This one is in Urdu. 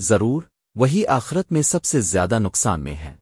ضرور وہی آخرت میں سب سے زیادہ نقصان میں ہے۔